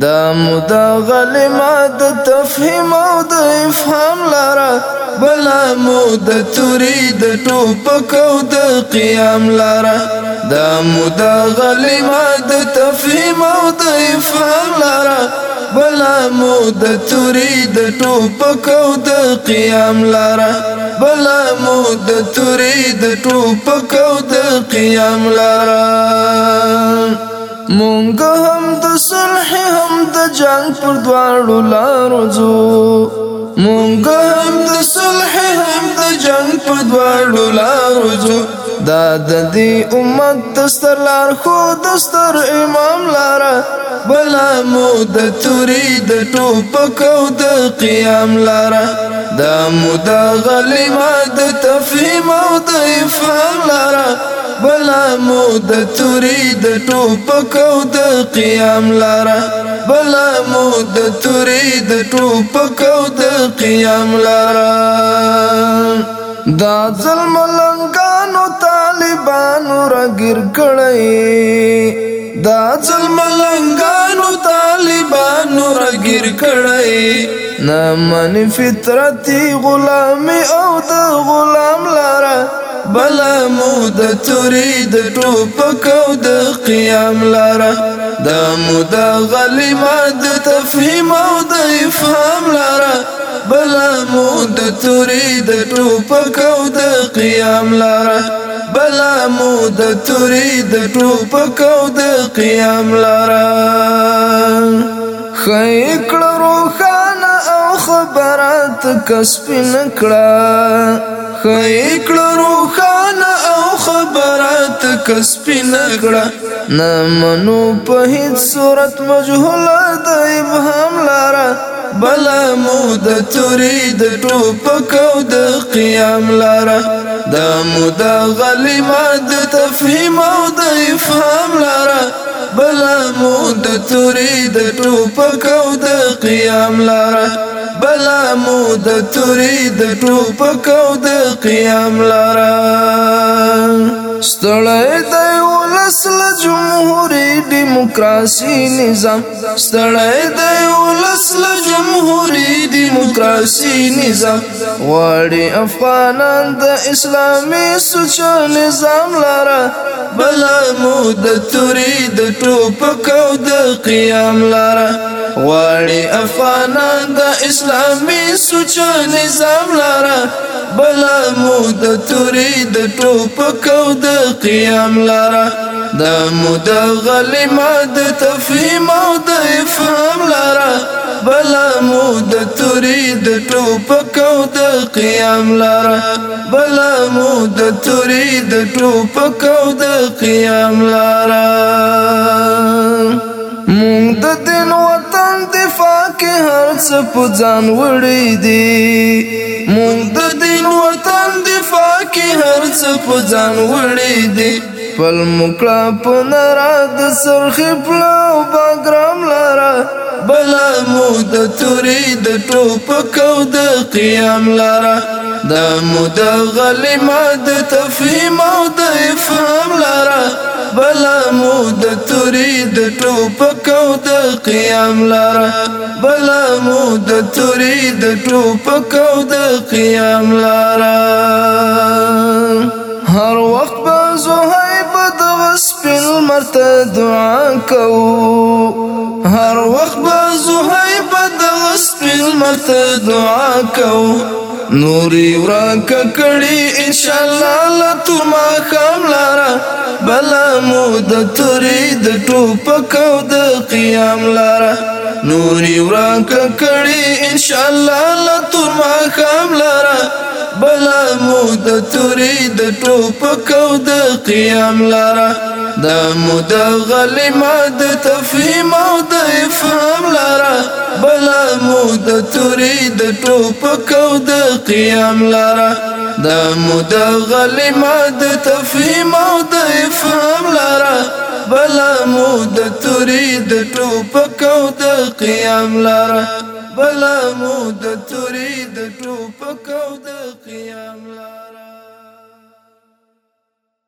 دا مودا غلما د تفهیم او د افهام لاره بلا مودا توري د ټوپک او د قیام لاره دا مودا غلما د تفهیم او د افهام لاره بلا مودا توري د ټوپک او د قیام لاره بلا مودا توري د ټوپک او د قیام لاره مونږ هم د صلح هم د جنگ پر دواړو لارو ځو مونږ هم د صلح هم د جنگ پر دواړو لارو ځو دا د دې امت دستر لار خو دستر امام لاره بلا مو د توري د ټوپک او د قیام لاره دا مو د غلیما د تفهیم او د افهام لاره بلا مو د توري د ټوپک او د قیام لارا بلا مو د توري د ټوپک او د قیام لارا دا ظلم لنګانو طالبانو رګر کړی دا ظلم لنګانو طالبانو رګر کړی نه من فطرتي غلامي او د غلام لاره بلا مو د توري د ټوپک او د قیام لاره دا مو د غلیما د تفهیم او د افهام لاره بلا مو د توري د ټوپک او د قیام لاره بلا مو د توري د ټوپک او د قیام لاره خیکړه روخانه او خبرات کسب نکړه خیکړه کس پینکړه نه منو په هیڅ صورت مجهول د ابهام لارا بلا مود توري د ټوپک او د قیام لارا دا مود غلی ماد تفهیم او د افهام لارا بلا مود توري د ټوپک او د قیام لارا بلا مود توري د ټوپک او د قیام لارا ستړی دی ولس له جمهوري دیموکراسي نظام ستړی دی ولس له جمهوري دیموکراسي نظام غواړي افغانان د اسلامي سوچا نظام لاره بله مو د تورې د ټوپک او د قیام لاره غواړي افغانان د اسلامي سوچو نظام لاره بلا مو د توري د ټوپک او د قیام لاره دا مو د غلیما د تفهیم او د افهام لاره بلا مو د توري د ټوپک او د قیام لاره بلا مو د توري د ټوپک او د قیام لاره مونږ د دین وطن دفاع کې هر څه په ځان وړې دي مونږ د دین وطن دفاع کې هر څه په ځان وړې دي پل مکړه په نرا د سرخې پلاو باګرام لاره بلا مو د تورې د ټوپک او د قیام لاره دا مو د غلمه د تفهیم او د افهام لاره بلا توري د ټوپک او د قیام لاره بلا مو د توري د ټوپک او د قیام لاره هر وخت به زوهیب د وسپل مرته دعا کو هر وخت به زوهیب د وسپل مرته دعا کو نوري ورکه کړي ان شاء الله لته ما بلا مو د توري د ټوپک او د قیام لاره نوري ورانک کړي ان شاء الله لا تر ما خام لاره بلا مو د توري د ټوپک او د قیام لاره دا مو د غلي ما د تفهیم او د افهام لاره بلا مو د توري د ټوپک او د قیام لاره دا مودا غلیما د تفهیم او د افهام لارا بلا مودا تريد ټوپک او د قیام لارا بلا مودا تريد ټوپک او د قیام لارا